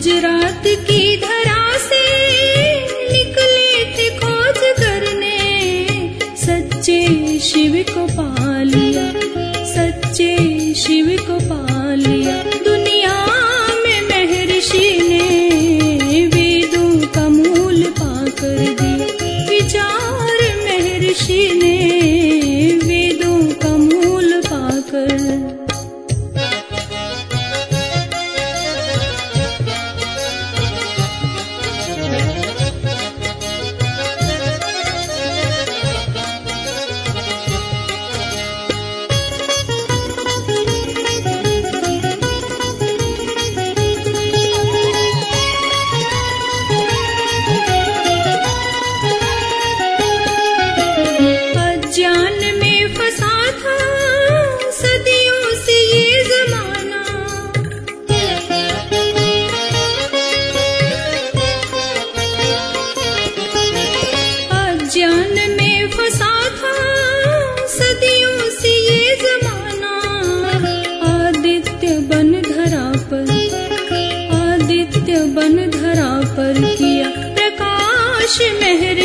गुजरात की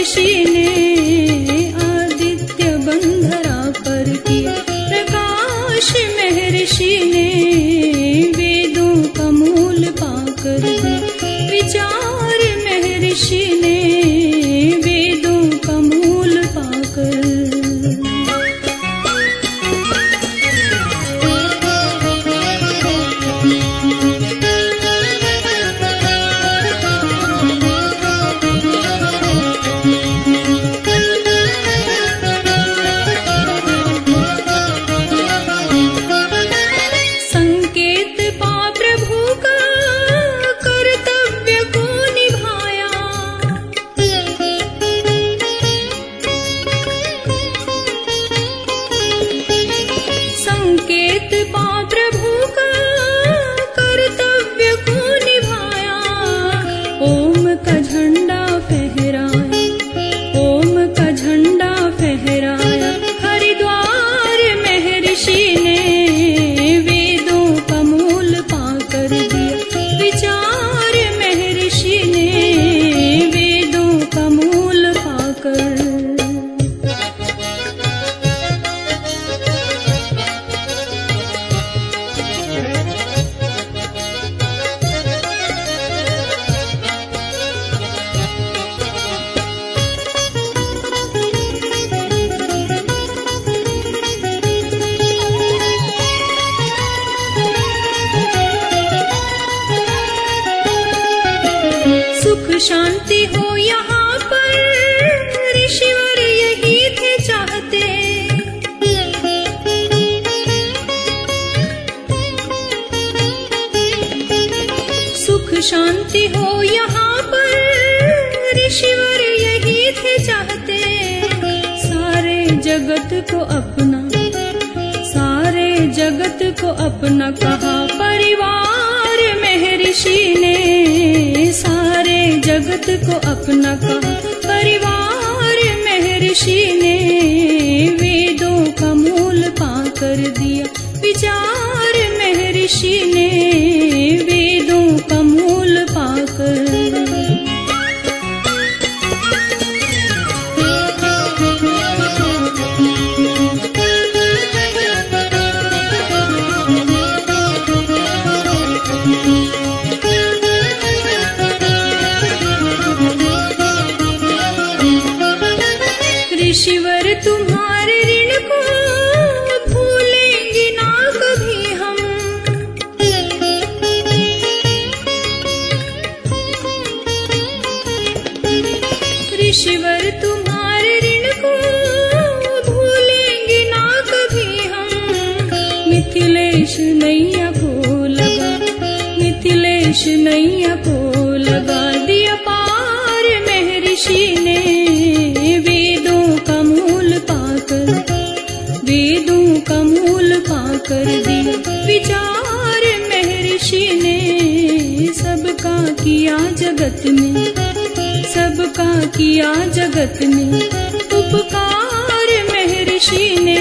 Şi शांति हो यहाँ पर। ऋषिवर यही थे चाहते। सुख शांति हो यहाँ पर। ऋषिवर यही थे चाहते। सारे जगत को अपना, सारे जगत को अपना कहा। परिवार महर्षि ने जगत को अपना कहा। परिवार महर्षि ने वेदों का मूल पा कर दिया। विचार महर्षि ने किया जगत ने, उपकार महर्षि ने।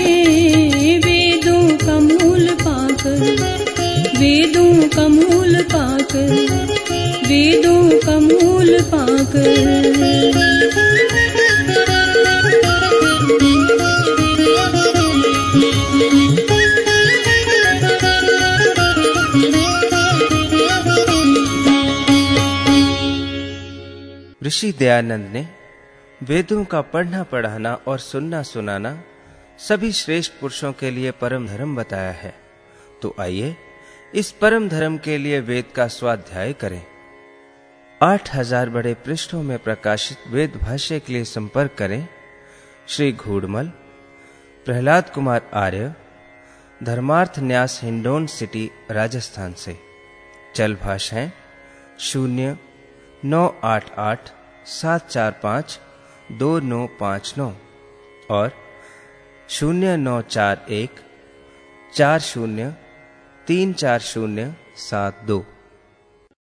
वेदों का मूल पाकर, वेदों का मूल पाकर, वेदों का मूल पाकर। ऋषि दयानंद ने वेदों का पढ़ना, पढ़ाना और सुनना, सुनाना सभी श्रेष्ठ पुरुषों के लिए परम धर्म बताया है। तो आइए, इस परम धर्म के लिए वेद का स्वाध्याय करें। आठ हज़ार बड़े पृष्ठों में प्रकाशित वेद भाष्य के लिए संपर्क करें। श्री घूड़मल, प्रहलाद कुमार आर्य, धर्मार्थ न्यास हिंडोन सिटी, राजस्थान से। चल भाषाएँ शून्य नौ आठ आठ सात चार पाँच दो नौ पाँच नौ और शून्य नौ चार एक चार शून्य तीन चार शून्य सात दो।